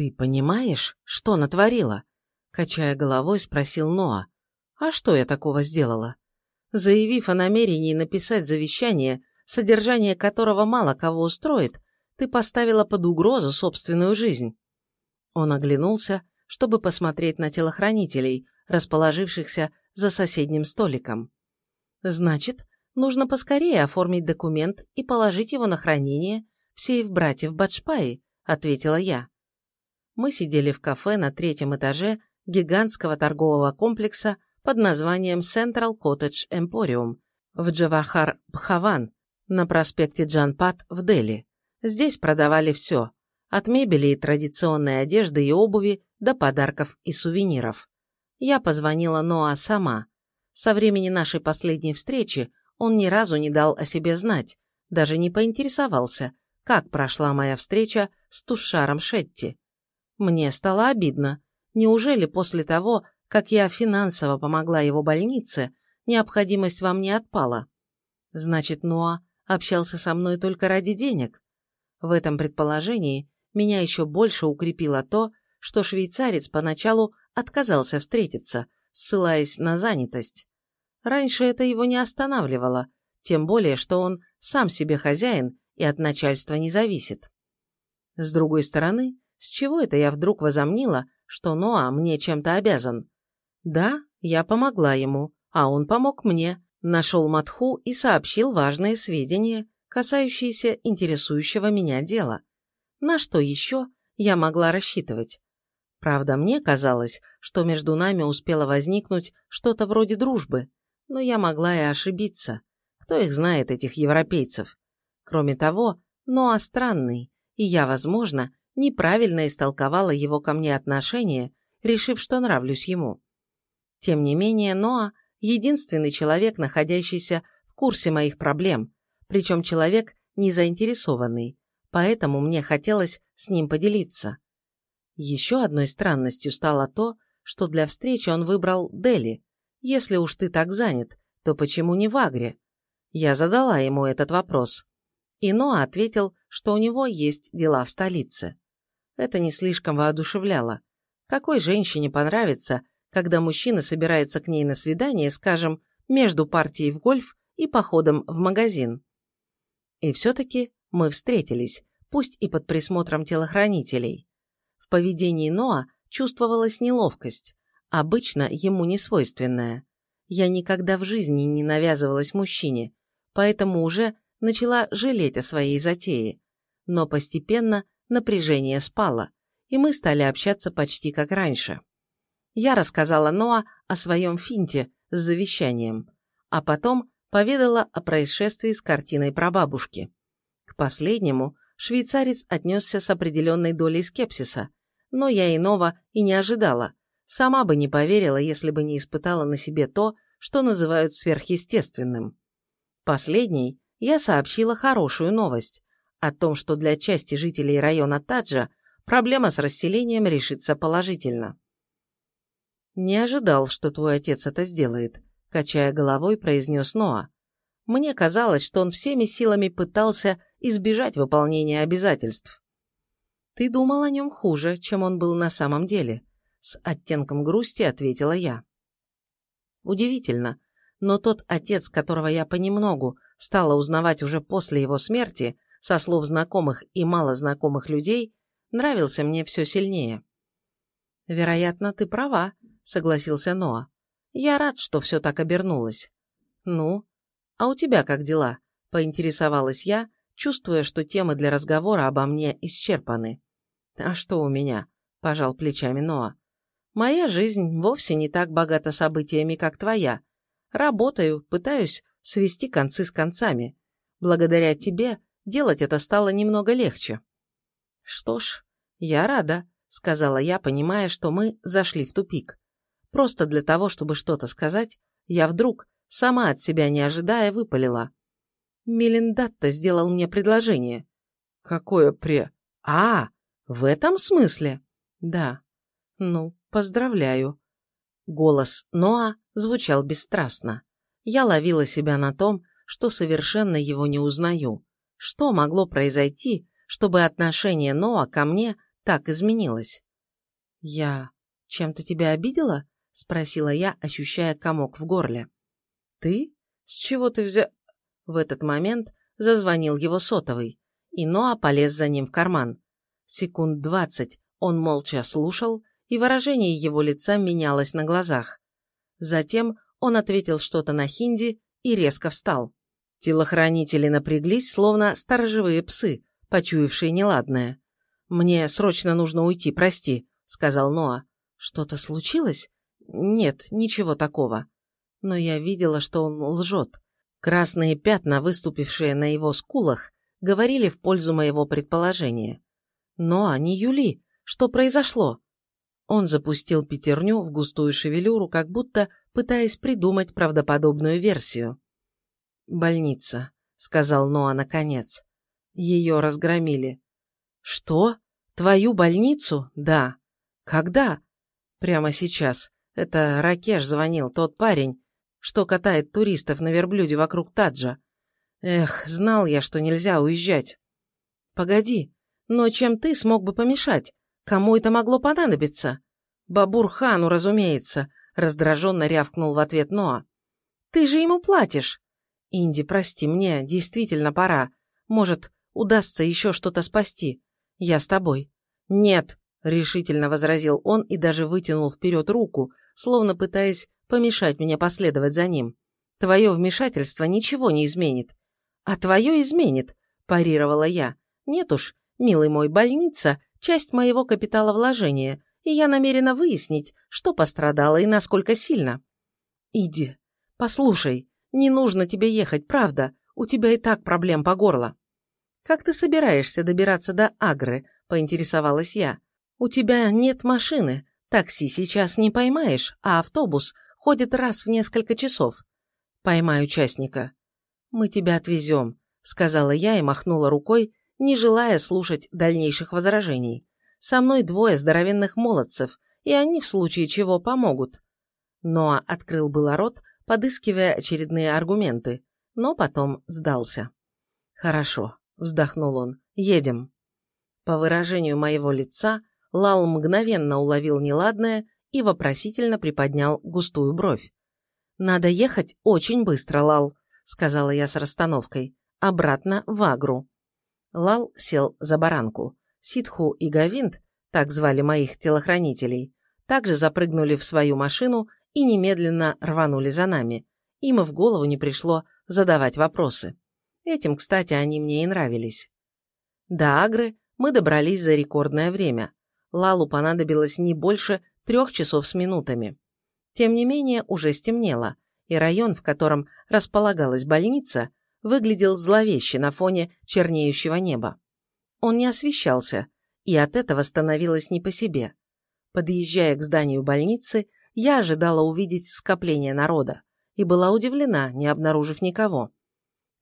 «Ты понимаешь, что натворила?» Качая головой, спросил Ноа. «А что я такого сделала?» Заявив о намерении написать завещание, содержание которого мало кого устроит, ты поставила под угрозу собственную жизнь. Он оглянулся, чтобы посмотреть на телохранителей, расположившихся за соседним столиком. Значит, нужно поскорее оформить документ и положить его на хранение в сейф братьев Баджпаи, ответила я. Мы сидели в кафе на третьем этаже гигантского торгового комплекса под названием Central Cottage Emporium в Джавахар-Бхаван на проспекте Джанпат в Дели. Здесь продавали все, от мебели и традиционной одежды и обуви до подарков и сувениров. Я позвонила Ноа сама. Со времени нашей последней встречи он ни разу не дал о себе знать, даже не поинтересовался, как прошла моя встреча с Тушаром Шетти. Мне стало обидно. Неужели после того, как я финансово помогла его больнице, необходимость во мне отпала? Значит, Ноа общался со мной только ради денег. В этом предположении меня еще больше укрепило то, что швейцарец поначалу отказался встретиться, ссылаясь на занятость. Раньше это его не останавливало, тем более, что он сам себе хозяин и от начальства не зависит. С другой стороны, с чего это я вдруг возомнила, что Ноа мне чем-то обязан? Да, я помогла ему, а он помог мне, нашел Матху и сообщил важные сведения, касающиеся интересующего меня дела. На что еще я могла рассчитывать? Правда, мне казалось, что между нами успело возникнуть что-то вроде дружбы, но я могла и ошибиться. Кто их знает, этих европейцев? Кроме того, Ноа странный, и я, возможно, неправильно истолковала его ко мне отношение, решив, что нравлюсь ему. Тем не менее, Ноа – единственный человек, находящийся в курсе моих проблем, причем человек не заинтересованный, поэтому мне хотелось с ним поделиться. Еще одной странностью стало то, что для встречи он выбрал Дели. Если уж ты так занят, то почему не в Агре? Я задала ему этот вопрос. И Ноа ответил, что у него есть дела в столице. Это не слишком воодушевляло. Какой женщине понравится, когда мужчина собирается к ней на свидание, скажем, между партией в гольф и походом в магазин? И все-таки мы встретились, пусть и под присмотром телохранителей. В поведении Ноа чувствовалась неловкость, обычно ему не свойственная. Я никогда в жизни не навязывалась мужчине, поэтому уже начала жалеть о своей затее. Но постепенно напряжение спало, и мы стали общаться почти как раньше. Я рассказала Ноа о своем финте с завещанием, а потом поведала о происшествии с картиной прабабушки. К последнему швейцарец отнесся с определенной долей скепсиса, но я иного и не ожидала. Сама бы не поверила, если бы не испытала на себе то, что называют сверхъестественным. Последней я сообщила хорошую новость о том, что для части жителей района Таджа проблема с расселением решится положительно. «Не ожидал, что твой отец это сделает», качая головой, произнес Ноа. Мне казалось, что он всеми силами пытался избежать выполнения обязательств. Ты думал о нем хуже, чем он был на самом деле, с оттенком грусти ответила я. Удивительно, но тот отец, которого я понемногу стала узнавать уже после его смерти, со слов знакомых и малознакомых людей, нравился мне все сильнее. «Вероятно, ты права», — согласился Ноа. Я рад, что все так обернулось. Ну, а у тебя как дела? Поинтересовалась я, чувствуя, что темы для разговора обо мне исчерпаны. А что у меня? Пожал плечами Ноа. Моя жизнь вовсе не так богата событиями, как твоя. Работаю, пытаюсь свести концы с концами. Благодаря тебе делать это стало немного легче. Что ж, я рада, сказала я, понимая, что мы зашли в тупик. Просто для того, чтобы что-то сказать, я вдруг, сама от себя не ожидая, выпалила. Мелиндатто сделал мне предложение. Какое пре... А, в этом смысле? Да. Ну, поздравляю. Голос Ноа звучал бесстрастно. Я ловила себя на том, что совершенно его не узнаю. Что могло произойти, чтобы отношение Ноа ко мне так изменилась. «Я чем-то тебя обидела?» — спросила я, ощущая комок в горле. «Ты? С чего ты взял...» В этот момент зазвонил его сотовый, и Ноа полез за ним в карман. Секунд двадцать он молча слушал, и выражение его лица менялось на глазах. Затем он ответил что-то на хинди и резко встал. Телохранители напряглись, словно сторожевые псы, почуявшие неладное. «Мне срочно нужно уйти, прости», — сказал Ноа. «Что-то случилось?» «Нет, ничего такого». Но я видела, что он лжет. Красные пятна, выступившие на его скулах, говорили в пользу моего предположения. «Ноа, не Юли! Что произошло?» Он запустил пятерню в густую шевелюру, как будто пытаясь придумать правдоподобную версию. «Больница», — сказал Ноа наконец. «Ее разгромили». «Что? Твою больницу? Да». «Когда?» «Прямо сейчас. Это Ракеш звонил, тот парень, что катает туристов на верблюде вокруг Таджа. Эх, знал я, что нельзя уезжать». «Погоди, но чем ты смог бы помешать? Кому это могло понадобиться?» «Бабур-хану, разумеется», — раздраженно рявкнул в ответ Ноа. «Ты же ему платишь!» «Инди, прости, мне действительно пора. Может, удастся еще что-то спасти. Я с тобой». «Нет», — решительно возразил он и даже вытянул вперед руку, словно пытаясь помешать мне последовать за ним. «Твое вмешательство ничего не изменит». «А твое изменит», – парировала я. «Нет уж, милый мой, больница – часть моего капиталовложения, и я намерена выяснить, что пострадало и насколько сильно». «Иди, послушай, не нужно тебе ехать, правда. У тебя и так проблем по горло. Как ты собираешься добираться до Агры? Поинтересовалась я. У тебя нет машины. Такси сейчас не поймаешь, а автобус ходит раз в несколько часов. Поймай участника. Мы тебя отвезем, сказала я и махнула рукой, не желая слушать дальнейших возражений. Со мной двое здоровенных молодцев, и они в случае чего помогут. Ноа открыл было рот, подыскивая очередные аргументы, но потом сдался. «Хорошо», — вздохнул он, — «едем». По выражению моего лица Лал мгновенно уловил неладное и вопросительно приподнял густую бровь. «Надо ехать очень быстро, Лал», — сказала я с расстановкой, — «обратно в Агру». Лал сел за баранку. Ситху и Гавинт, так звали моих телохранителей, также запрыгнули в свою машину и немедленно рванули за нами. Им и в голову не пришло задавать вопросы. Этим, кстати, они мне и нравились. До Агры мы добрались за рекордное время. Лалу понадобилось не больше трех часов с минутами. Тем не менее, уже стемнело, и район, в котором располагалась больница, выглядел зловеще на фоне чернеющего неба. Он не освещался, и от этого становилось не по себе. Подъезжая к зданию больницы, я ожидала увидеть скопление народа и была удивлена, не обнаружив никого.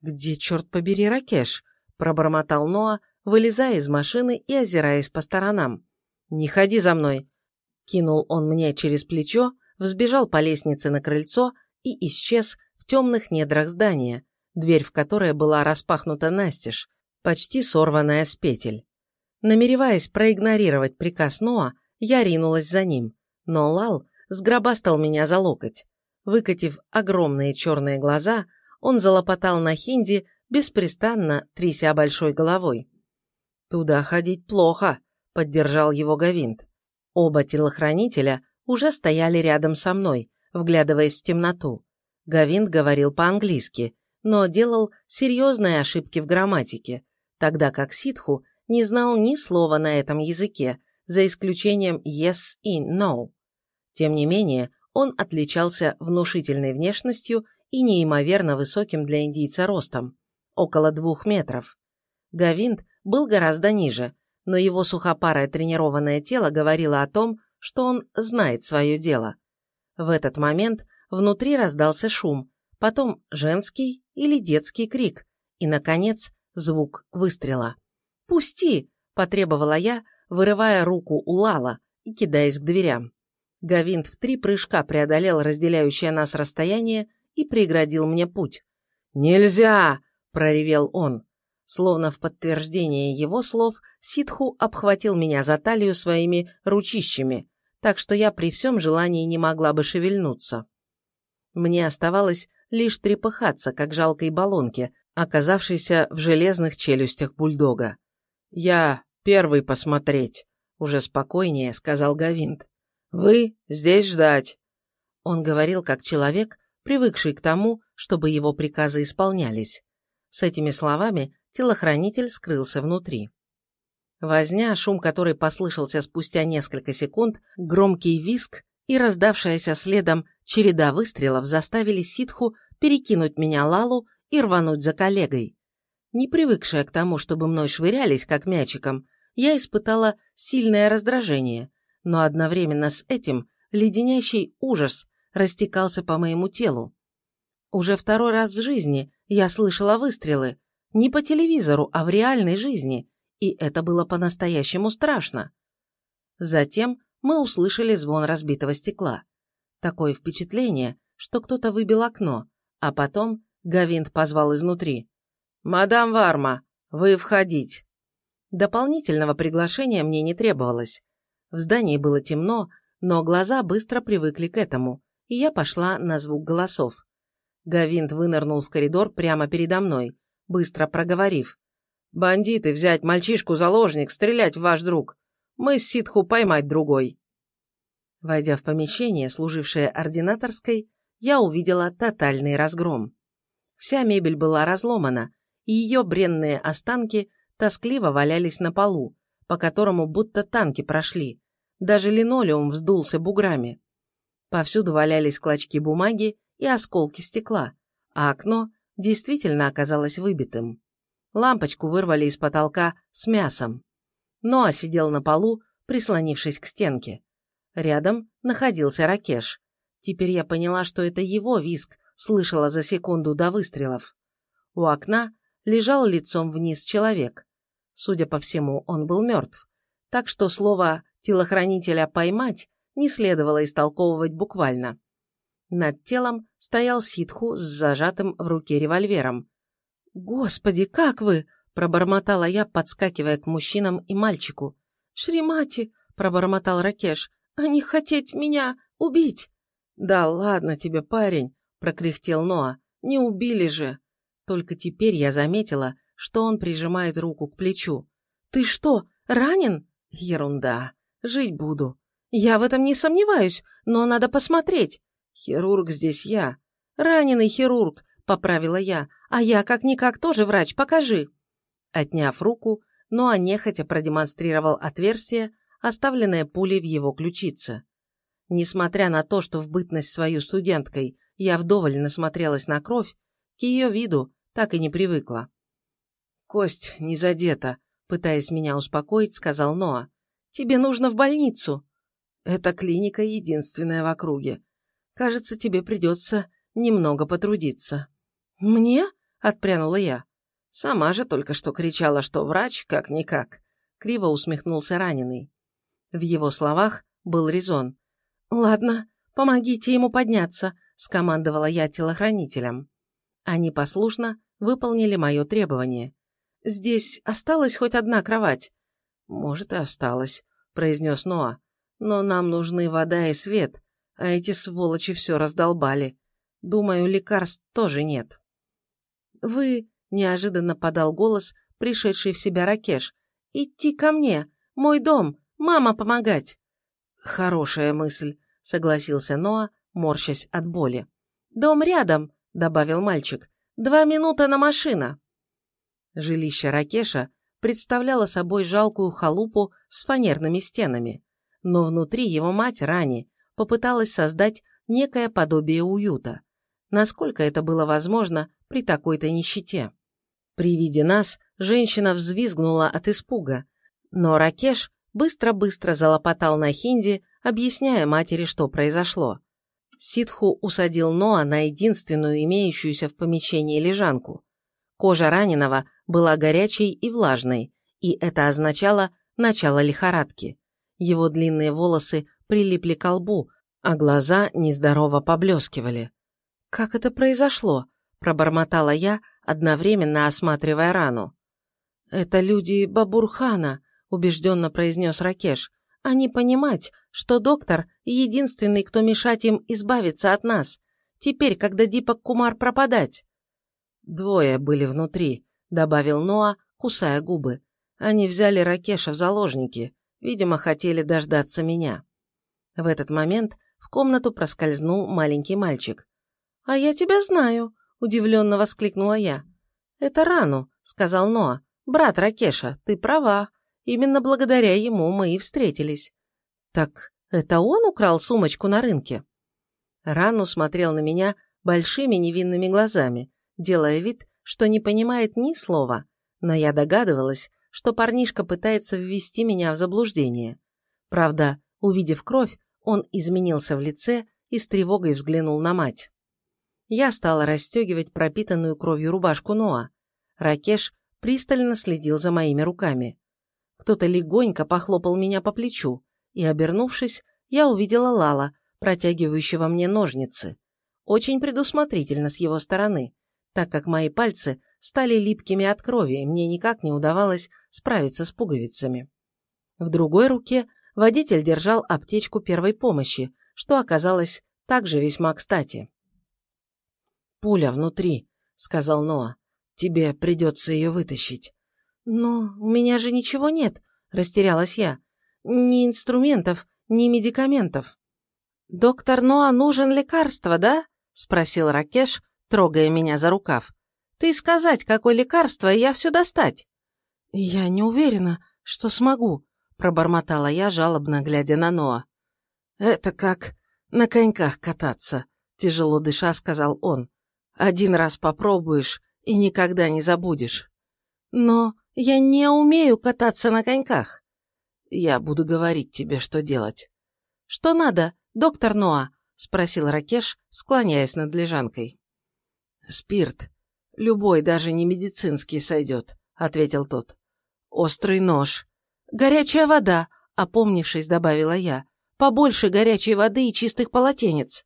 «Где, черт побери, Ракеш?» – пробормотал Ноа, вылезая из машины и озираясь по сторонам. «Не ходи за мной!» – кинул он мне через плечо, взбежал по лестнице на крыльцо и исчез в темных недрах здания, дверь в которое была распахнута настежь, почти сорванная с петель. Намереваясь проигнорировать приказ Ноа, я ринулась за ним, но Лал сгробастал меня за локоть. Выкатив огромные черные глаза, он залопотал на хинди, беспрестанно тряся большой головой. «Туда ходить плохо», — поддержал его Гавинт. Оба телохранителя уже стояли рядом со мной, вглядываясь в темноту. Гавинт говорил по-английски, но делал серьезные ошибки в грамматике, тогда как Ситху не знал ни слова на этом языке, за исключением yes и no. Тем не менее, он отличался внушительной внешностью и неимоверно высоким для индийца ростом – около двух метров. Гавинд был гораздо ниже, но его сухопарое тренированное тело говорило о том, что он знает свое дело. В этот момент внутри раздался шум, потом женский или детский крик и, наконец, звук выстрела. «Пусти!» – потребовала я, вырывая руку у Лала и кидаясь к дверям. Гавинт в три прыжка преодолел разделяющее нас расстояние и преградил мне путь. «Нельзя!» – проревел он. Словно в подтверждение его слов, Ситху обхватил меня за талию своими ручищами, так что я при всем желании не могла бы шевельнуться. Мне оставалось лишь трепыхаться, как жалкой баллонке, оказавшейся в железных челюстях бульдога. «Я первый посмотреть», — уже спокойнее сказал Гавинт. «Вы здесь ждать». Он говорил как человек, привыкший к тому, чтобы его приказы исполнялись. С этими словами телохранитель скрылся внутри. Возня, шум которой послышался спустя несколько секунд, громкий виск и раздавшаяся следом череда выстрелов заставили ситху перекинуть меня Лалу и рвануть за коллегой. Не привыкшая к тому, чтобы мной швырялись, как мячиком, я испытала сильное раздражение, но одновременно с этим леденящий ужас растекался по моему телу. Уже второй раз в жизни я слышала выстрелы, не по телевизору, а в реальной жизни, и это было по-настоящему страшно. Затем мы услышали звон разбитого стекла. Такое впечатление, что кто-то выбил окно, а потом Гавинт позвал изнутри. «Мадам Варма, вы входить!» Дополнительного приглашения мне не требовалось. В здании было темно, но глаза быстро привыкли к этому, и я пошла на звук голосов. Гавинт вынырнул в коридор прямо передо мной, быстро проговорив. Бандиты взять мальчишку-заложник, стрелять в ваш друг. Мы с ситху поймать другой. Войдя в помещение, служившее ординаторской, я увидела тотальный разгром. Вся мебель была разломана, и ее бренные останки тоскливо валялись на полу, по которому будто танки прошли. Даже линолеум вздулся буграми. Повсюду валялись клочки бумаги и осколки стекла, а окно действительно оказалось выбитым. Лампочку вырвали из потолка с мясом. Ноа сидел на полу, прислонившись к стенке. Рядом находился Ракеш. Теперь я поняла, что это его виск слышала за секунду до выстрелов. У окна лежал лицом вниз человек. Судя по всему, он был мертв. Так что слово «телохранителя поймать» не следовало истолковывать буквально. Над телом стоял ситху с зажатым в руке револьвером. «Господи, как вы!» – пробормотала я, подскакивая к мужчинам и мальчику. «Шримати!» – пробормотал Ракеш. «Они хотеть меня убить!» «Да ладно тебе, парень!» – прокряхтел Ноа. «Не убили же!» Только теперь я заметила, что он прижимает руку к плечу. «Ты что, ранен?» «Ерунда. Жить буду». «Я в этом не сомневаюсь, но надо посмотреть». «Хирург здесь я». «Раненый хирург поправила я. «А я как-никак тоже врач, покажи!» Отняв руку, но нехотя продемонстрировал отверстие, оставленное пулей в его ключице. Несмотря на то, что в бытность свою студенткой я вдоволь насмотрелась на кровь, к ее виду так и не привыкла. «Кость не задета», — пытаясь меня успокоить, сказал Ноа. «Тебе нужно в больницу». «Эта клиника единственная в округе. Кажется, тебе придется немного потрудиться». «Мне?» – отпрянула я. Сама же только что кричала, что врач как-никак. Криво усмехнулся раненый. В его словах был резон. «Ладно, помогите ему подняться», – скомандовала я телохранителям. Они послушно выполнили мое требование. «Здесь осталась хоть одна кровать?» «Может, и осталась», – произнес Ноа. «Но нам нужны вода и свет, а эти сволочи все раздолбали. Думаю, лекарств тоже нет». «Вы...» – неожиданно подал голос, пришедший в себя Ракеш. «Идти ко мне! Мой дом! Мама помогать!» «Хорошая мысль», – согласился Ноа, морщась от боли. «Дом рядом», – добавил мальчик. «Два минута на машина». Жилище Ракеша представляло собой жалкую халупу с фанерными стенами, но внутри его мать Рани попыталась создать некое подобие уюта. Насколько это было возможно, при такой-то нищете. При виде нас женщина взвизгнула от испуга, но Ракеш быстро-быстро залопотал на хинди, объясняя матери, что произошло. Ситху усадил Ноа на единственную имеющуюся в помещении лежанку. Кожа раненого была горячей и влажной, и это означало начало лихорадки. Его длинные волосы прилипли к лбу, а глаза нездорово поблескивали. «Как это произошло?» – пробормотала я, одновременно осматривая рану. «Это люди Бабурхана», – убежденно произнес Ракеш. «Они понимать, что доктор – единственный, кто мешать им избавиться от нас. Теперь, когда Дипак Кумар пропадать». «Двое были внутри», – добавил Ноа, кусая губы. «Они взяли Ракеша в заложники. Видимо, хотели дождаться меня». В этот момент в комнату проскользнул маленький мальчик. «А я тебя знаю», – удивленно воскликнула я. «Это Рану», – сказал Ноа. «Брат Ракеша, ты права. Именно благодаря ему мы и встретились». «Так это он украл сумочку на рынке?» Рану смотрел на меня большими невинными глазами, делая вид, что не понимает ни слова, но я догадывалась, что парнишка пытается ввести меня в заблуждение. Правда, увидев кровь, он изменился в лице и с тревогой взглянул на мать. Я стала расстегивать пропитанную кровью рубашку Ноа. Ракеш пристально следил за моими руками. Кто-то легонько похлопал меня по плечу, и, обернувшись, я увидела Лала, протягивающего мне ножницы. Очень предусмотрительно с его стороны, так как мои пальцы стали липкими от крови, и мне никак не удавалось справиться с пуговицами. В другой руке водитель держал аптечку первой помощи, что оказалось также весьма кстати. «Пуля внутри», — сказал Ноа. «Тебе придется ее вытащить». «Но у меня же ничего нет», — растерялась я. «Ни инструментов, ни медикаментов». «Доктор Ноа нужен лекарство, да?» — спросил Ракеш, трогая меня за рукав. «Ты сказать, какое лекарство, и я все достать». «Я не уверена, что смогу», — пробормотала я, жалобно глядя на Ноа. «Это как на коньках кататься», — тяжело дыша сказал он. «Один раз попробуешь и никогда не забудешь». «Но я не умею кататься на коньках». «Я буду говорить тебе, что делать». «Что надо, доктор Ноа?» — спросил Ракеш, склоняясь над лежанкой. «Спирт. Любой, даже не медицинский, сойдет», — ответил тот. «Острый нож. Горячая вода», — опомнившись, добавила я. «Побольше горячей воды и чистых полотенец».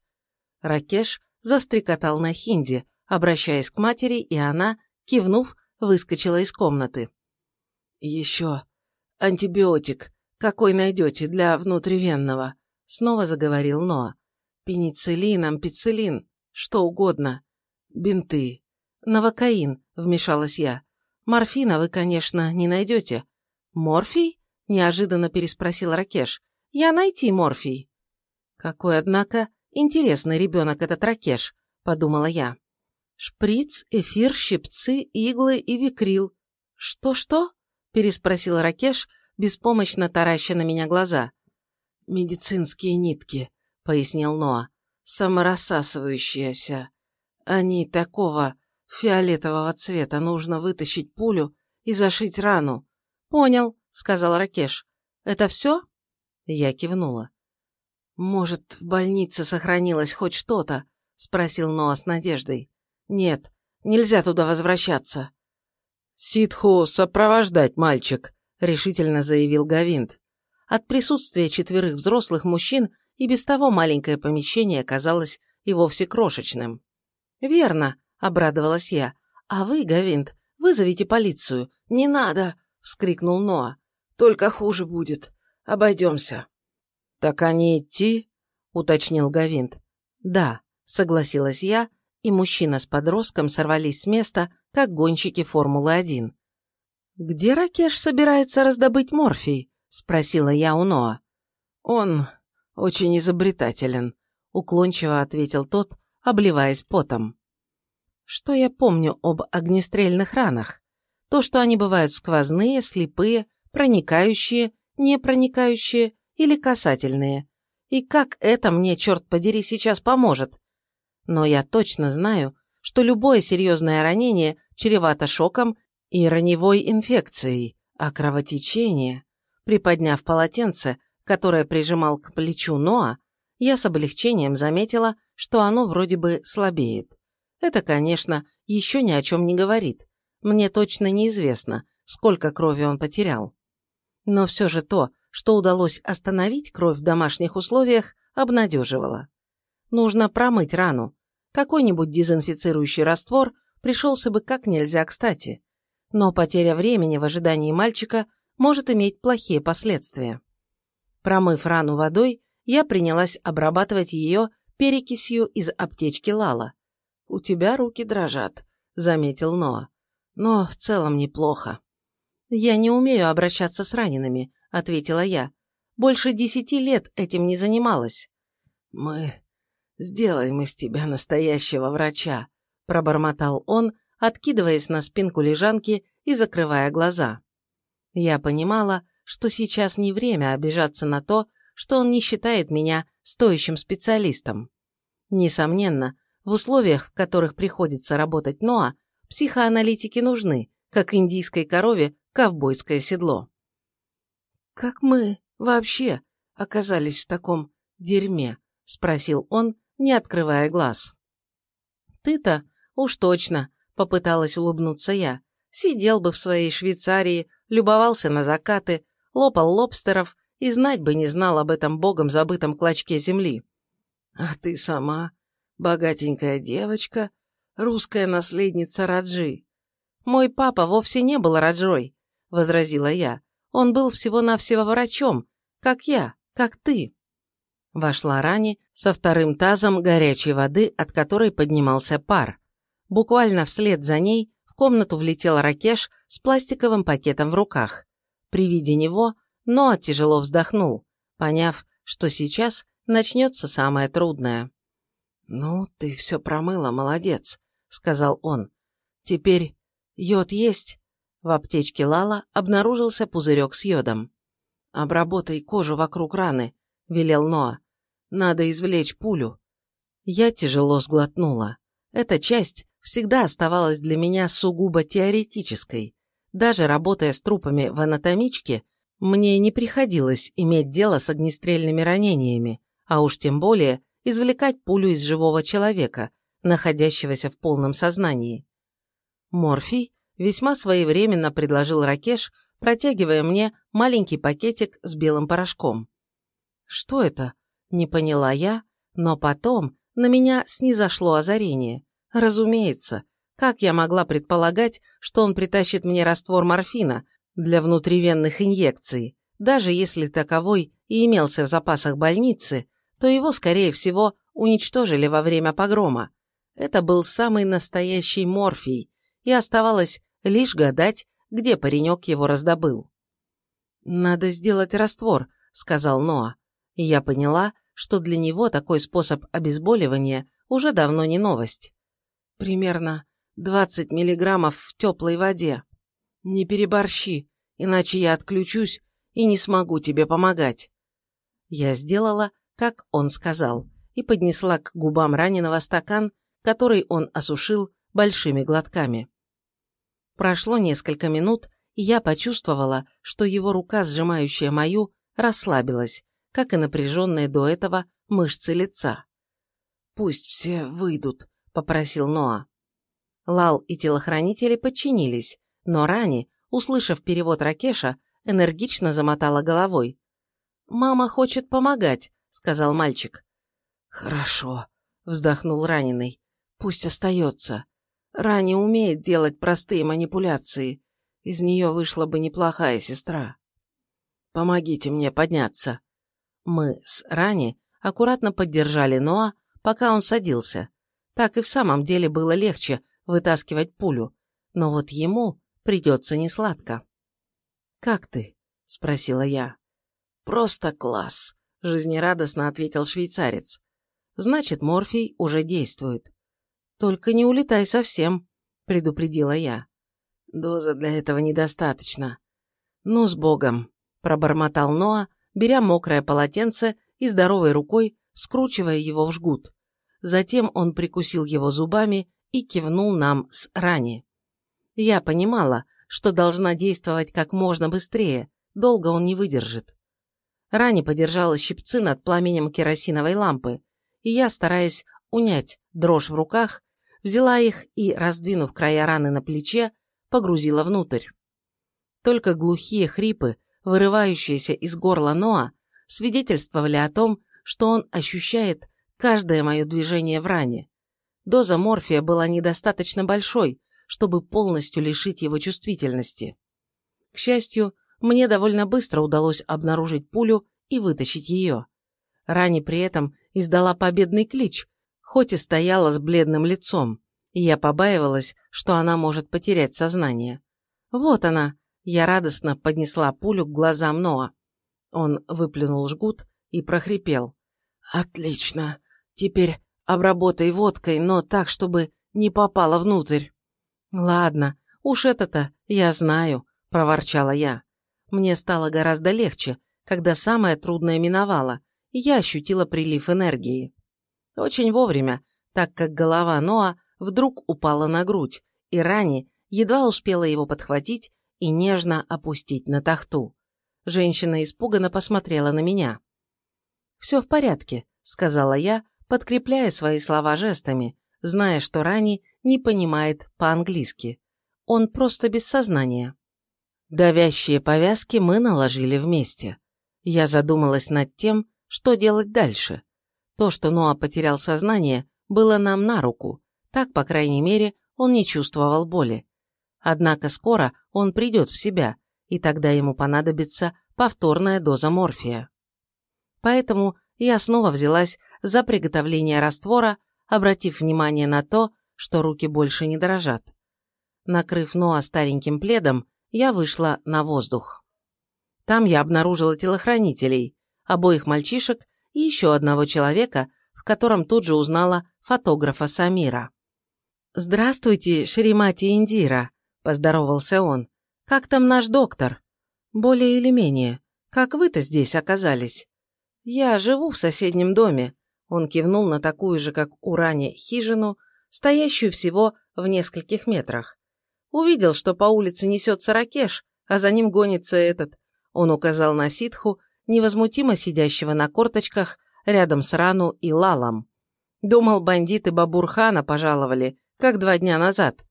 Ракеш застрекотал на хинди, обращаясь к матери, и она, кивнув, выскочила из комнаты. «Еще антибиотик. Какой найдете для внутривенного?» Снова заговорил Ноа. «Пенициллин, ампициллин, что угодно. Бинты. Новокаин», — вмешалась я. «Морфина вы, конечно, не найдете». «Морфий?» — неожиданно переспросил Ракеш. «Я найти морфий». «Какой, однако, интересный ребенок этот Ракеш», — подумала я. «Шприц, эфир, щипцы, иглы и викрил». «Что-что?» — переспросил Ракеш, беспомощно тараща на меня глаза. «Медицинские нитки», — пояснил Ноа. «Саморассасывающиеся. Они такого фиолетового цвета. Нужно вытащить пулю и зашить рану». «Понял», — сказал Ракеш. «Это все?» Я кивнула. «Может, в больнице сохранилось хоть что-то?» — спросил Ноа с надеждой. «Нет, нельзя туда возвращаться». «Ситху сопровождать, мальчик», — решительно заявил Гавинт. От присутствия четверых взрослых мужчин и без того маленькое помещение казалось и вовсе крошечным. «Верно», — обрадовалась я. «А вы, Гавинт, вызовите полицию». «Не надо», — вскрикнул Ноа. «Только хуже будет. Обойдемся». «Так они идти?» — уточнил Гавинт. «Да», — согласилась я, и мужчина с подростком сорвались с места, как гонщики Формулы-1. «Где Ракеш собирается раздобыть морфий?» — спросила я у Ноа. «Он очень изобретателен», — уклончиво ответил тот, обливаясь потом. Что я помню об огнестрельных ранах? То, что они бывают сквозные, слепые, проникающие, непроникающие или касательные. И как это мне, черт подери, сейчас поможет? Но я точно знаю, что любое серьезное ранение чревато шоком и раневой инфекцией, а кровотечение... Приподняв полотенце, которое прижимал к плечу Ноа, я с облегчением заметила, что оно вроде бы слабеет. Это, конечно, еще ни о чем не говорит. Мне точно неизвестно, сколько крови он потерял. Но все же то, что удалось остановить кровь в домашних условиях, обнадеживало. Нужно промыть рану. Какой-нибудь дезинфицирующий раствор пришелся бы как нельзя кстати. но потеря времени в ожидании мальчика может иметь плохие последствия. Промыв рану водой, я принялась обрабатывать ее перекисью из аптечки Лала. «У тебя руки дрожат», — заметил Ноа. «Но в целом неплохо». «Я не умею обращаться с ранеными», — ответила я. «Больше десяти лет этим не занималась». «Мы сделаем из тебя настоящего врача», — пробормотал он, откидываясь на спинку лежанки и закрывая глаза. Я понимала, что сейчас не время обижаться на то, что он не считает меня стоящим специалистом. Несомненно, в условиях, в которых приходится работать Ноа, психоаналитики нужны, как индийской корове ковбойское седло. «Как мы вообще оказались в таком дерьме?» – спросил он, не открывая глаз. «Ты-то уж точно», – попыталась улыбнуться я. «Сидел бы в своей Швейцарии, любовался на закаты, лопал лобстеров и знать бы не знал об этом богом забытом клочке земли. А ты сама, богатенькая девочка, русская наследница Раджи. Мой папа вовсе не был Раджой, возразила я. Он был всего-навсего врачом, как я, как ты. Вошла Рани со вторым тазом горячей воды, от которой поднимался пар. Буквально вслед за ней в комнату влетел Ракеш с пластиковым пакетом в руках. При виде него но тяжело вздохнул, поняв, что сейчас начнется самое трудное. «Ну, ты все промыла, молодец», — сказал он. «Теперь йод есть?» В аптечке Лала обнаружился пузырек с йодом. «Обработай кожу вокруг раны», — велел Ноа. «Надо извлечь пулю». Я тяжело сглотнула. Эта часть всегда оставалась для меня сугубо теоретической. Даже работая с трупами в анатомичке, мне не приходилось иметь дело с огнестрельными ранениями, а уж тем более извлекать пулю из живого человека, находящегося в полном сознании. Морфий весьма своевременно предложил Ракеш, протягивая мне маленький пакетик с белым порошком. «Что это?» – не поняла я, но потом на меня снизошло озарение. Разумеется, как я могла предполагать, что он притащит мне раствор морфина, для внутривенных инъекций, даже если таковой и имелся в запасах больницы, то его, скорее всего, уничтожили во время погрома. Это был самый настоящий морфий, и оставалось лишь гадать, где паренек его раздобыл. «Надо сделать раствор», — сказал Ноа, и я поняла, что для него такой способ обезболивания уже давно не новость. Примерно 20 миллиграммов в теплой воде. «Не переборщи, иначе я отключусь и не смогу тебе помогать». Я сделала, как он сказал, и поднесла к губам раненого стакан, который он осушил большими глотками. Прошло несколько минут, и я почувствовала, что его рука, сжимающая мою, расслабилась, как и напряженные до этого мышцы лица. «Пусть все выйдут», — попросил Ноа. Лал и телохранители подчинились, но Рани, услышав перевод Ракеша, энергично замотала головой. «Мама хочет помогать», — сказал мальчик. «Хорошо», — вздохнул раненый. «Пусть остается. Рани умеет делать простые манипуляции. Из нее вышла бы неплохая сестра. Помогите мне подняться». Мы с Рани аккуратно поддержали Ноа, пока он садился. Так и в самом деле было легче вытаскивать пулю. Но вот ему придется несладко. «Как ты?» – спросила я. «Просто класс», – жизнерадостно ответил швейцарец. «Значит, морфий уже действует». «Только не улетай совсем», – предупредила я. «Доза для этого недостаточно». «Ну, с Богом», – пробормотал Ноа, беря мокрое полотенце и здоровой рукой скручивая его в жгут. Затем он прикусил его зубами и кивнул нам с Рани. Я понимала, что должна действовать как можно быстрее, долго он не выдержит. Рани подержала щипцы над пламенем керосиновой лампы, и я, стараясь унять дрожь в руках, взяла их и, раздвинув края раны на плече, погрузила внутрь. Только глухие хрипы, вырывающиеся из горла Ноа, свидетельствовали о том, что он ощущает каждое мое движение в ране. Доза морфия была недостаточно большой, чтобы полностью лишить его чувствительности. К счастью, мне довольно быстро удалось обнаружить пулю и вытащить ее. Рани при этом издала победный клич, хоть и стояла с бледным лицом, и я побаивалась, что она может потерять сознание. «Вот она!» Я радостно поднесла пулю к глазам Ноа. Он выплюнул жгут и прохрипел. «Отлично! Теперь обработай водкой, но так, чтобы не попало внутрь». «Ладно, уж это-то я знаю», – проворчала я. Мне стало гораздо легче, когда самое трудное миновало, и я ощутила прилив энергии. Очень вовремя, так как голова Ноа вдруг упала на грудь, и Рани едва успела его подхватить и нежно опустить на тахту. Женщина испуганно посмотрела на меня. «Все в порядке», — сказала я, подкрепляя свои слова жестами, зная, что Рани не понимает по-английски. Он просто без сознания. Давящие повязки мы наложили вместе. Я задумалась над тем, что делать дальше. То, что Ноа потерял сознание, было нам на руку. Так, по крайней мере, он не чувствовал боли. Однако скоро он придет в себя, и тогда ему понадобится повторная доза морфия. Поэтому я снова взялась за приготовление раствора, обратив внимание на то, что руки больше не дрожат. Накрыв Ноа стареньким пледом, я вышла на воздух. Там я обнаружила телохранителей, обоих мальчишек и еще одного человека, в котором тут же узнала фотографа Самира. «Здравствуйте, Шеримати Индира», – поздоровался он. «Как там наш доктор?» «Более или менее. Как вы-то здесь оказались?» «Я живу в соседнем доме», – он кивнул на такую же, как у Рани, хижину, стоящую всего в нескольких метрах. Увидел, что по улице несется ракеш, а за ним гонится этот. Он указал на ситху, невозмутимо сидящего на корточках рядом с Рану и Лалом. Думал, бандиты Бабурхана пожаловали, как два дня назад.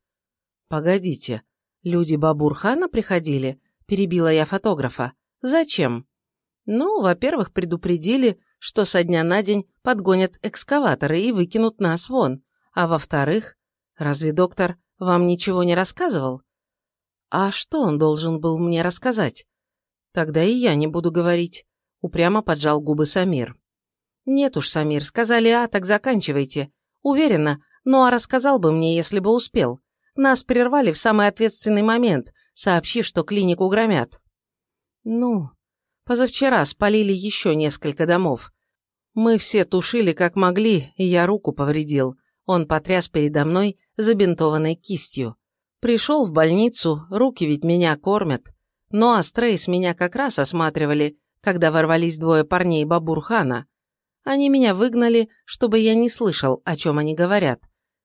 «Погодите, люди Бабурхана приходили?» – перебила я фотографа. «Зачем?» «Ну, во-первых, предупредили, что со дня на день подгонят экскаваторы и выкинут нас вон. А во-вторых, разве доктор вам ничего не рассказывал? А что он должен был мне рассказать? Тогда и я не буду говорить. Упрямо поджал губы Самир. Нет уж, Самир, сказали А, так заканчивайте. Уверена, ну а рассказал бы мне, если бы успел. Нас прервали в самый ответственный момент, сообщив, что клинику громят. Ну, позавчера спалили еще несколько домов. Мы все тушили как могли, и я руку повредил. Он потряс передо мной забинтованной кистью. Пришел в больницу, руки ведь меня кормят. Но Астрейс меня как раз осматривали, когда ворвались двое парней Бабурхана. Они меня выгнали, чтобы я не слышал, о чем они говорят.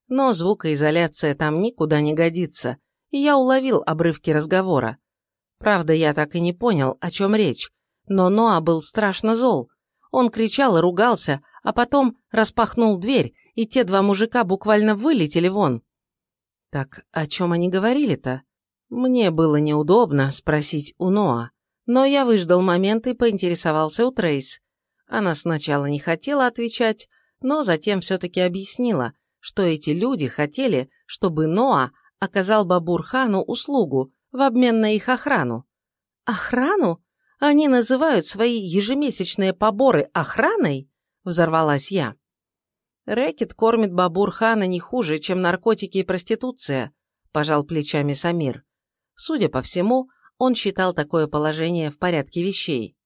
Но звукоизоляция там никуда не годится, и я уловил обрывки разговора. Правда, я так и не понял, о чем речь, но Ноа был страшно зол. Он кричал и ругался, а потом распахнул дверь, и те два мужика буквально вылетели вон. Так о чем они говорили-то? Мне было неудобно спросить у Ноа, но я выждал момент и поинтересовался у Трейс. Она сначала не хотела отвечать, но затем все-таки объяснила, что эти люди хотели, чтобы Ноа оказал Бабурхану услугу в обмен на их охрану. «Охрану? Они называют свои ежемесячные поборы охраной?» – взорвалась я. «Рэкет кормит Бабурхана не хуже, чем наркотики и проституция», – пожал плечами Самир. Судя по всему, он считал такое положение в порядке вещей.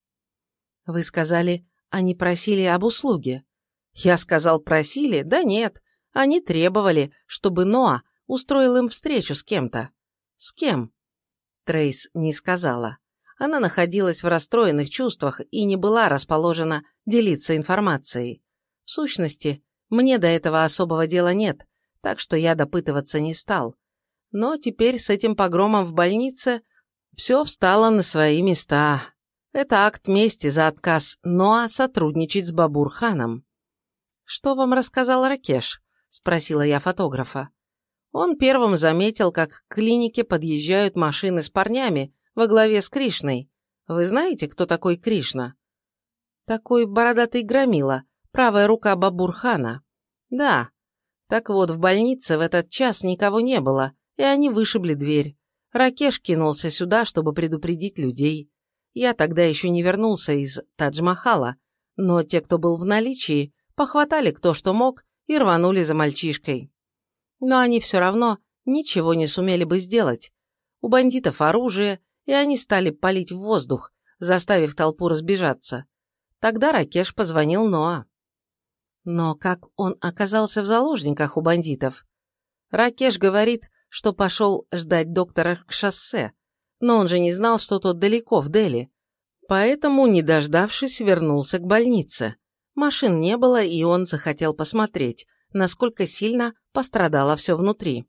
«Вы сказали, они просили об услуге?» «Я сказал, просили? Да нет. Они требовали, чтобы Ноа устроил им встречу с кем-то». «С кем?» Трейс не сказала. Она находилась в расстроенных чувствах и не была расположена делиться информацией. В сущности, мне до этого особого дела нет, так что я допытываться не стал. Но теперь с этим погромом в больнице все встало на свои места. Это акт мести за отказ Ноа сотрудничать с Бабурханом. «Что вам рассказал Ракеш?» – спросила я фотографа. Он первым заметил, как к клинике подъезжают машины с парнями во главе с Кришной. Вы знаете, кто такой Кришна? Такой бородатый громила, правая рука Бабурхана. Да. Так вот, в больнице в этот час никого не было, и они вышибли дверь. Ракеш кинулся сюда, чтобы предупредить людей. Я тогда еще не вернулся из Тадж-Махала, но те, кто был в наличии, похватали кто что мог и рванули за мальчишкой. Но они все равно ничего не сумели бы сделать. У бандитов оружие, и они стали палить в воздух, заставив толпу разбежаться. Тогда Ракеш позвонил Ноа. Но как он оказался в заложниках у бандитов? Ракеш говорит, что пошел ждать доктора к шоссе, но он же не знал, что тот далеко, в Дели. Поэтому, не дождавшись, вернулся к больнице. Машин не было, и он захотел посмотреть, насколько сильно пострадало все внутри.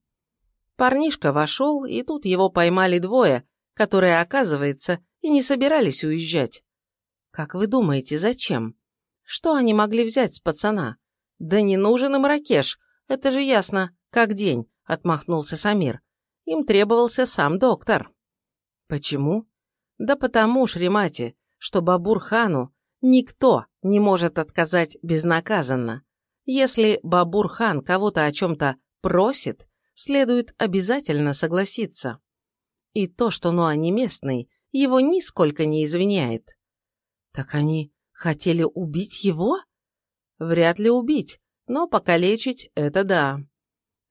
Парнишка вошел, и тут его поймали двое, которые, оказывается, и не собирались уезжать. Как вы думаете, зачем? Что они могли взять с пацана? Да не нужен им ракеш, это же ясно, как день, отмахнулся Самир. Им требовался сам доктор. Почему? Да потому, Шримати, что Бабур-хану никто не может отказать безнаказанно. Если Бабур-хан кого-то о чем-то просит, следует обязательно согласиться. И то, что Ноа не местный, его нисколько не извиняет. Так они хотели убить его? Вряд ли убить, но покалечить – это да.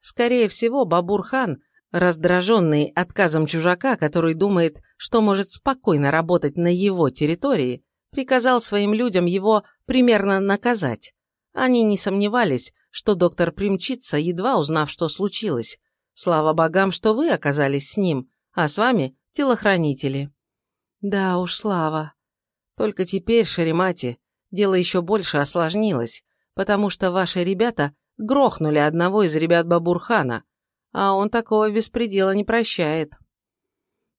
Скорее всего, Бабурхан, раздраженный отказом чужака, который думает, что может спокойно работать на его территории, приказал своим людям его примерно наказать. Они не сомневались, что доктор примчится, едва узнав, что случилось. Слава богам, что вы оказались с ним, а с вами телохранители. Да уж, слава. Только теперь, Шеремати, дело еще больше осложнилось, потому что ваши ребята грохнули одного из ребят Бабурхана, а он такого беспредела не прощает.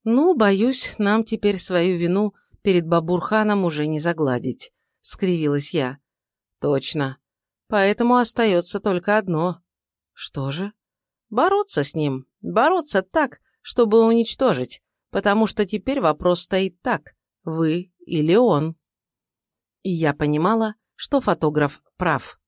Ну, боюсь, нам теперь свою вину перед Бабурханом уже не загладить, скривилась я. Точно. Поэтому остается только одно. Что же? Бороться с ним. Бороться так, чтобы уничтожить, потому что теперь вопрос стоит так, вы или он. И я понимала, что фотограф прав.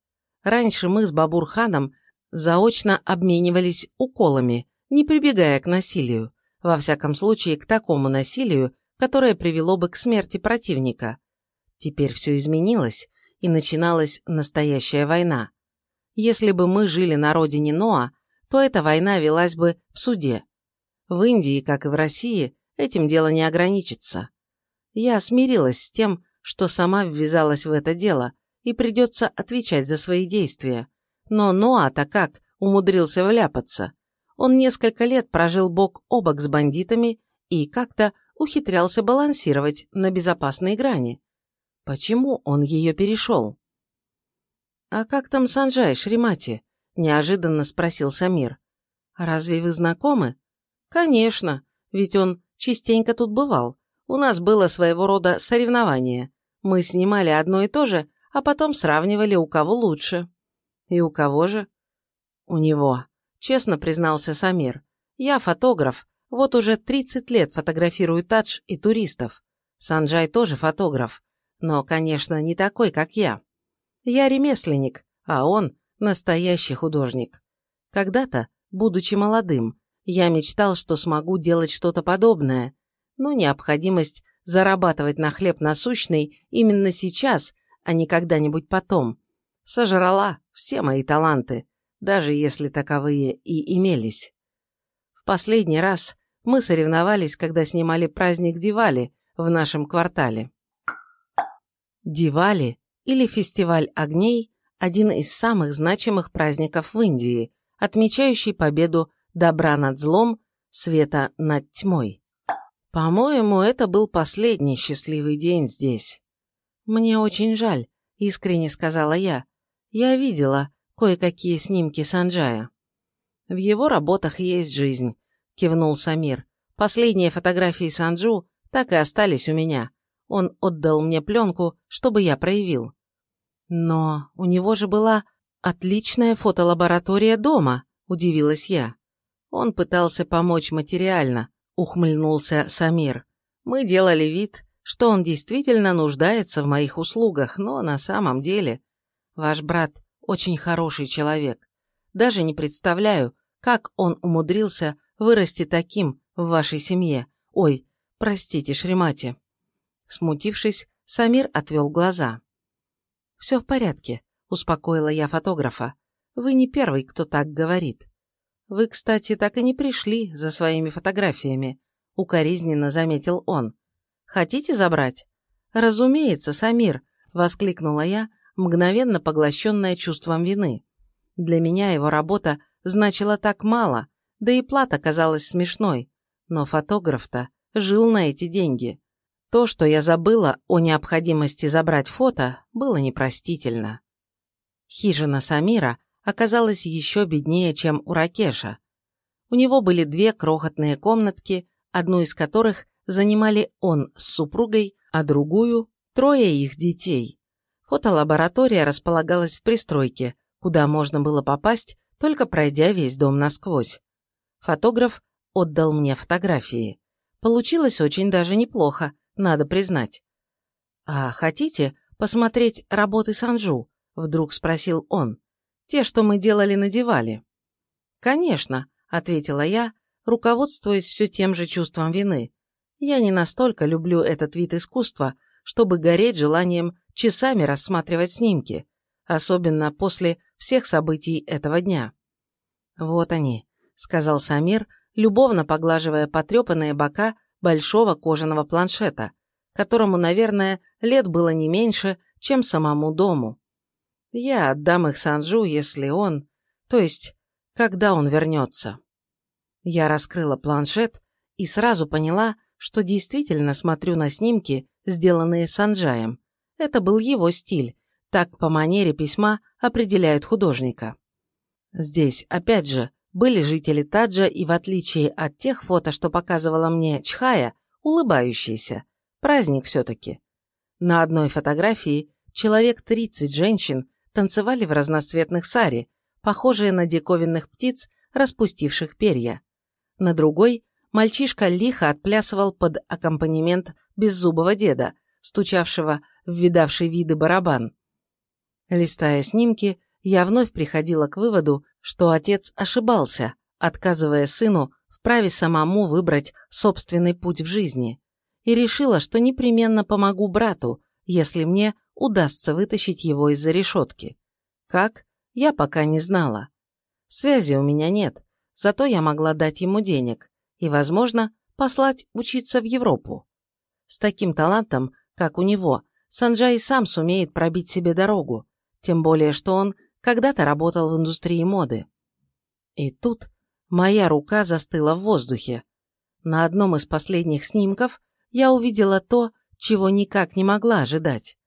Раньше мы с Бабурханом заочно обменивались уколами, не прибегая к насилию, во всяком случае к такому насилию, которое привело бы к смерти противника. Теперь все изменилось, и начиналась настоящая война. Если бы мы жили на родине Ноа, то эта война велась бы в суде, в Индии, как и в России, этим дело не ограничится. Я смирилась с тем, что сама ввязалась в это дело, и придется отвечать за свои действия. Но Ноа-то как умудрился вляпаться? Он несколько лет прожил бок о бок с бандитами и как-то ухитрялся балансировать на безопасной грани. Почему он ее перешел? «А как там Санджай, Шримати?» – неожиданно спросил Самир. «Разве вы знакомы?» «Конечно, ведь он частенько тут бывал. У нас было своего рода соревнование. Мы снимали одно и то же, а потом сравнивали, у кого лучше». «И у кого же?» «У него», — честно признался Самир. «Я фотограф. Вот уже 30 лет фотографирую тадж и туристов. Санджай тоже фотограф. Но, конечно, не такой, как я. Я ремесленник, а он настоящий художник. Когда-то, будучи молодым, я мечтал, что смогу делать что-то подобное, но необходимость зарабатывать на хлеб насущный именно сейчас, а не когда-нибудь потом, сожрала все мои таланты, даже если таковые и имелись. В последний раз мы соревновались, когда снимали праздник Дивали в нашем квартале. Дивали, или фестиваль огней, один из самых значимых праздников в Индии, отмечающий победу добра над злом, света над тьмой. По-моему, это был последний счастливый день здесь. Мне очень жаль, искренне сказала я. Я видела кое-какие снимки Санджая. В его работах есть жизнь, кивнул Самир. Последние фотографии Санджу так и остались у меня. Он отдал мне пленку, чтобы я проявил. Но у него же была отличная фотолаборатория дома, удивилась я. Он пытался помочь материально, ухмыльнулся Самир. Мы делали вид, что он действительно нуждается в моих услугах, но на самом деле ваш брат очень хороший человек. Даже не представляю, как он умудрился вырасти таким в вашей семье. Ой, простите, Шримати». Смутившись, Самир отвел глаза. «Все в порядке», – успокоила я фотографа. «Вы не первый, кто так говорит. Вы, кстати, так и не пришли за своими фотографиями», – укоризненно заметил он. «Хотите забрать?» «Разумеется, Самир», – воскликнула я, мгновенно поглощенная чувством вины. Для меня его работа значила так мало, да и плата казалась смешной. Но фотограф-то жил на эти деньги. То, что я забыла о необходимости забрать фото, было непростительно. Хижина Самира оказалась еще беднее, чем у Ракеша. У него были две крохотные комнатки, одну из которых занимали он с супругой, а другую – трое их детей. Фотолаборатория располагалась в пристройке, куда можно было попасть, только пройдя весь дом насквозь. Фотограф отдал мне фотографии. Получилось очень даже неплохо, надо признать. «А хотите посмотреть работы Санжу?» – вдруг спросил он. «Те, что мы делали на Дивале». «Конечно», – ответила я, руководствуясь все тем же чувством вины. «Я не настолько люблю этот вид искусства, чтобы гореть желанием часами рассматривать снимки, особенно после всех событий этого дня». «Вот они», — сказал Самир, любовно поглаживая потрепанные бока большого кожаного планшета, которому, наверное, лет было не меньше, чем самому дому. «Я отдам их Санджу, если он... То есть, когда он вернется». Я раскрыла планшет и сразу поняла, что действительно смотрю на снимки, сделанные Санджаем. Это был его стиль, так по манере письма определяют художника. Здесь, опять же, были жители Таджа и, в отличие от тех фото, что показывала мне Чхая, улыбающиеся. Праздник все-таки. На одной фотографии человек 30 женщин танцевали в разноцветных сари, похожие на диковинных птиц, распустивших перья. На другой мальчишка лихо отплясывал под аккомпанемент беззубого деда, стучавшего в видавший виды барабан. Листая снимки, я вновь приходила к выводу, что отец ошибался, отказывая сыну в праве самому выбрать собственный путь в жизни, и решила, что непременно помогу брату, если мне удастся вытащить его из-за решетки. Как? Я пока не знала. Связи у меня нет, зато я могла дать ему денег и, возможно, послать учиться в Европу. С таким талантом, как у него, Санджай сам сумеет пробить себе дорогу, тем более, что он когда-то работал в индустрии моды. И тут моя рука застыла в воздухе. На одном из последних снимков я увидела то, чего никак не могла ожидать.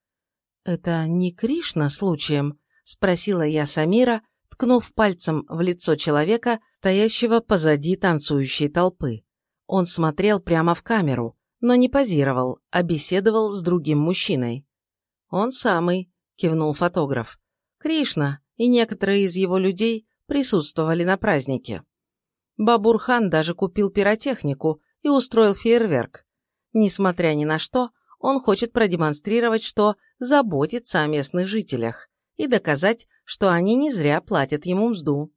«Это не Кришна случаем?» – спросила я Самира, ткнув пальцем в лицо человека, стоящего позади танцующей толпы. Он смотрел прямо в камеру, но не позировал, а беседовал с другим мужчиной. «Он самый», – кивнул фотограф. «Кришна, и некоторые из его людей присутствовали на празднике. Бабурхан даже купил пиротехнику и устроил фейерверк. Несмотря ни на что, он хочет продемонстрировать, что заботится о местных жителях и доказать, что они не зря платят ему мзду.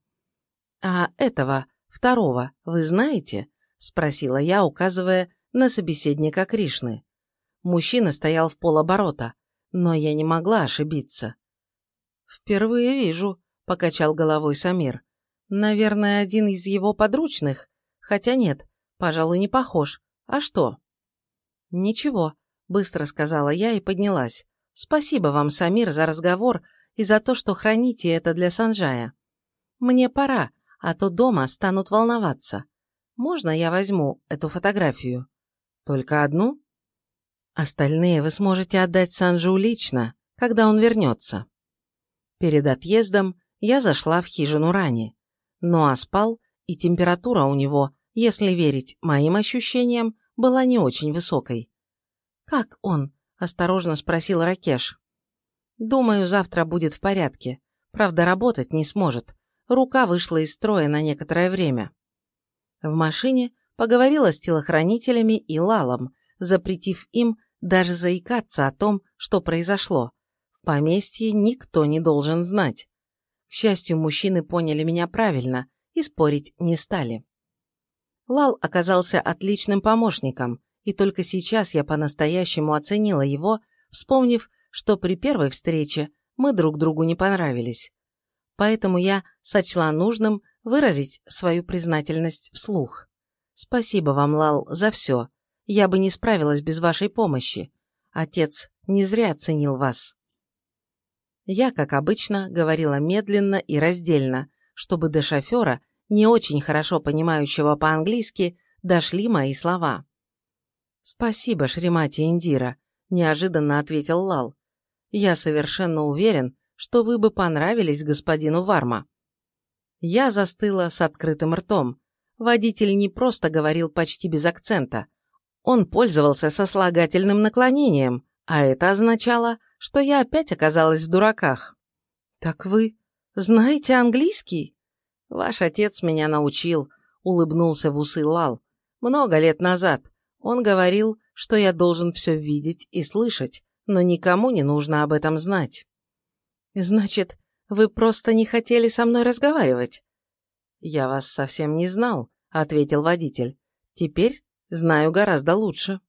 «А этого, второго, вы знаете?» – спросила я, указывая на собеседника Кришны. Мужчина стоял в полоборота, но я не могла ошибиться. «Впервые вижу», – покачал головой Самир. «Наверное, один из его подручных? Хотя нет, пожалуй, не похож. А что?» «Ничего», – быстро сказала я и поднялась. «Спасибо вам, Самир, за разговор и за то, что храните это для Санжая. Мне пора, а то дома станут волноваться. Можно я возьму эту фотографию? Только одну? Остальные вы сможете отдать Санжу лично, когда он вернется». Перед отъездом я зашла в хижину Рани. но спал, и температура у него, если верить моим ощущениям, была не очень высокой. «Как он?» – осторожно спросил Ракеш. «Думаю, завтра будет в порядке. Правда, работать не сможет. Рука вышла из строя на некоторое время». В машине поговорила с телохранителями и Лалом, запретив им даже заикаться о том, что произошло, в поместье никто не должен знать. К счастью, мужчины поняли меня правильно и спорить не стали. Лал оказался отличным помощником, и только сейчас я по-настоящему оценила его, вспомнив, что при первой встрече мы друг другу не понравились. Поэтому я сочла нужным выразить свою признательность вслух. Спасибо вам, Лал, за все. Я бы не справилась без вашей помощи. Отец не зря ценил вас. Я, как обычно, говорила медленно и раздельно, чтобы до шофера, не очень хорошо понимающего по-английски, дошли мои слова. «Спасибо, Шримати Индира», – неожиданно ответил Лал. «Я совершенно уверен, что вы бы понравились господину Варма». Я застыла с открытым ртом. Водитель не просто говорил почти без акцента. Он пользовался сослагательным наклонением, а это означало, что я опять оказалась в дураках. «Так вы знаете английский?» «Ваш отец меня научил», — улыбнулся в усы Лал. «Много лет назад, он говорил, что я должен все видеть и слышать, но никому не нужно об этом знать. Значит, вы просто не хотели со мной разговаривать? Я вас совсем не знал, ответил водитель. Теперь знаю гораздо лучше.